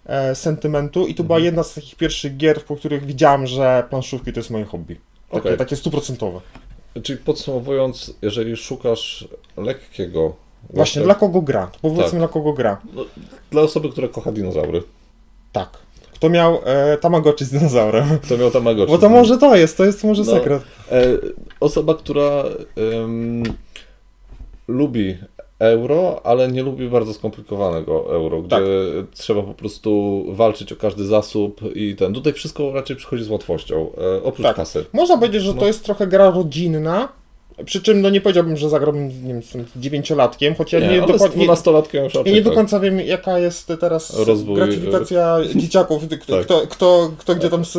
e, sentymentu i to była jedna z takich pierwszych gier, po których widziałem, że planszówki to jest moje hobby. Takie, Okej. takie stuprocentowe. Czyli podsumowując, jeżeli szukasz lekkiego. Właśnie, dla kogo gra? Powiedzmy, Tak. dla kogo gra. no, dla osoby, która kocha dinozaury. Tak. Kto miał e, Tamagotchi z dinozaurem? To miał Tamagotchi. Bo to może to jest, to jest może No. sekret. E, osoba, która em, lubi euro, ale nie lubi bardzo skomplikowanego euro, gdzie Tak. trzeba po prostu walczyć o każdy zasób i ten. Tutaj wszystko raczej przychodzi z łatwością, e, oprócz Tak. kasy. Można powiedzieć, że No. to jest trochę gra rodzinna, przy czym no nie powiedziałbym, że zagrałbym nie wiem, z dziewięciolatkiem, choć ja nie, Nie, z dokładnie... Nie, 12-latkiem już ja raczej nie do tak. końca wiem, jaka jest teraz Rozwój, gratyfikacja dzieciaków, kto, tak. kto, kto, kto gdzie tam, s-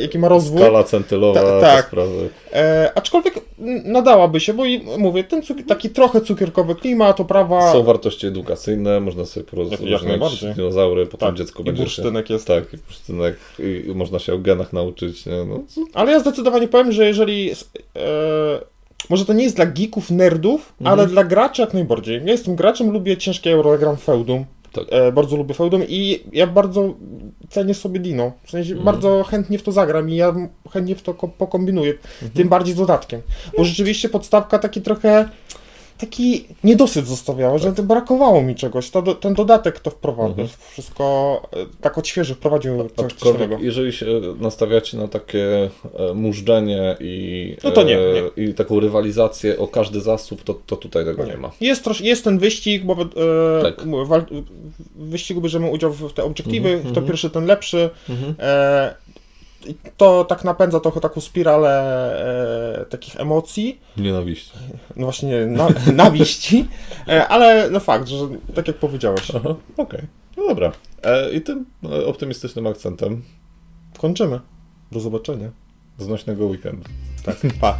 jaki ma rozwój. Skala centylowa, Ta- tak. sprawy. E, aczkolwiek nadałaby się, bo i mówię, ten cuk- taki trochę cukierkowy klimat, oprawa... Są wartości edukacyjne, można sobie porozmawiać jak najbardziej. dinozaury, potem Tak, dziecko i będzie bursztynek jest. Tak, i bursztynek, i i można się o genach nauczyć. Nie? No, Ale ja zdecydowanie powiem, że jeżeli. E, może to nie jest dla geeków, nerdów, Mhm. ale dla graczy jak najbardziej. Ja jestem graczem, lubię ciężkie euro, ja gram Feudum. Tak. E, bardzo lubię Feudum i ja bardzo cenię sobie Dino. W sensie Mhm. bardzo chętnie w to zagram i ja chętnie w to ko- pokombinuję. Mhm. Tym bardziej z dodatkiem. Bo rzeczywiście podstawka taki trochę. Taki niedosyt zostawiała, że to brakowało mi czegoś. To, ten dodatek to wprowadził. Mhm. Wszystko e, tak odświeży, wprowadził coś, coś jeżeli się nastawiacie na takie e, mużdżenie i, No to nie, e, i taką rywalizację o każdy zasób, to, to tutaj tego nie, ma. Jest, trosz, jest ten wyścig, bo e, Tak. w wyścigu bierzemy udział w te obiektywy, Mhm, kto mhm. pierwszy, ten lepszy. Mhm. E, i to tak napędza trochę taką spiralę e, takich emocji, Nienawiści. no właśnie na, nawiści, e, ale no fakt, że tak jak powiedziałeś, okej. No dobra. E, I tym e, optymistycznym akcentem kończymy. Do zobaczenia. znośnego weekendu. Tak, pa.